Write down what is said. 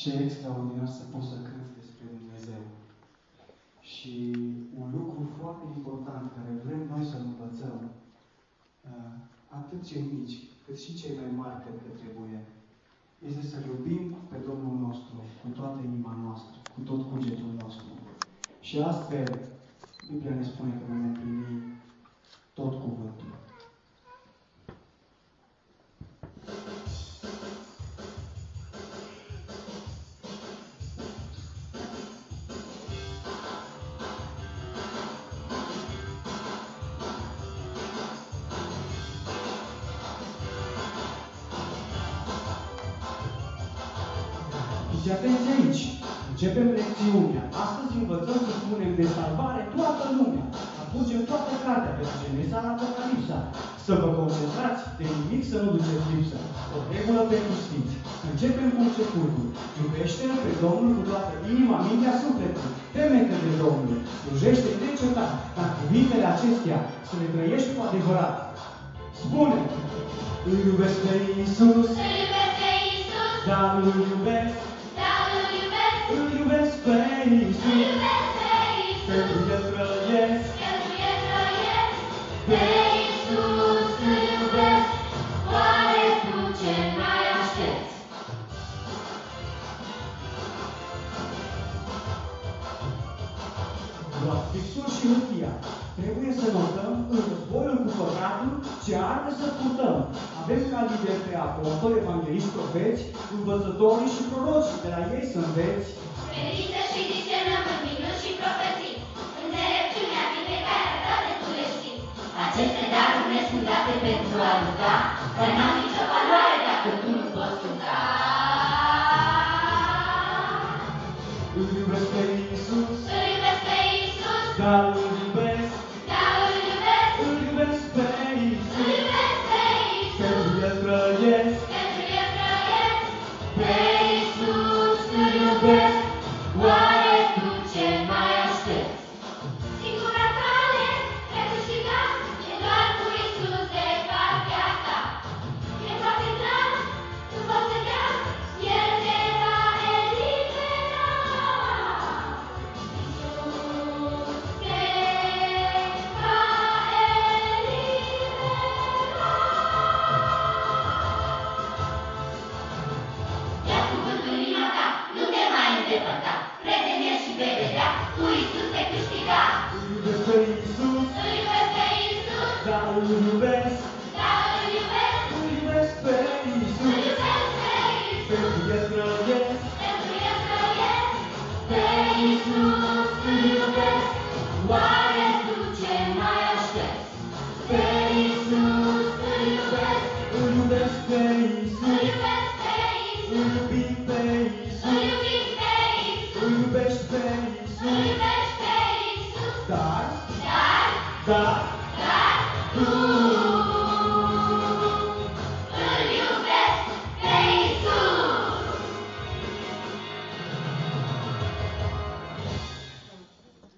ce extraordinar să poți să cânti despre Dumnezeu. Și un lucru foarte important care vrem noi să învățăm, uh, atât cei mici, cât și cei mai mari, cred că trebuie, este să iubim pe Domnul nostru cu toată inima noastră, cu tot cugetul nostru. Și astfel, Biblia ne spune că vom împlini tot cuvântul. Fiți atenți aici. Începem lecțiunea. Astăzi învățăm să spunem de salvare toată lumea. Apucem toată cartea pe Genesa la Apocalipsa. Să vă concentrați, de nimic să nu duceți lipsă. O regulă pentru sfinți. Începem cu începutul. Iubește-L pe Domnul cu toată inima, mintea, sufletul. Teme-te de Domnul. Slujește necetat ca cuvintele acestea să le trăiești cu adevărat. Spune, îl iubesc pe Iisus, Îl iubesc pe Iisus, dar îl iubesc da, îl iubesc, îl iubesc pe îl Iisus, iubesc pe pentru Iisus, luați pixul și hârtia. Trebuie să notăm în războiul cu păcatul ce arme să purtăm. Avem ca lideri pe apostoli, evangeliști, profeți, învățătorii și prorocii, de la ei să înveți. Credință și discernământ, minuni și profeții, înțelepciunea din pe care toate tu le știi. Aceste daruri ne sunt date pentru a lupta, dar n-au nicio valoare dacă tu nu poți lupta. Îl iubesc pe Iisus, Îl iubesc pe Iisus, Muito bem pesquisado. God. God. Ooh.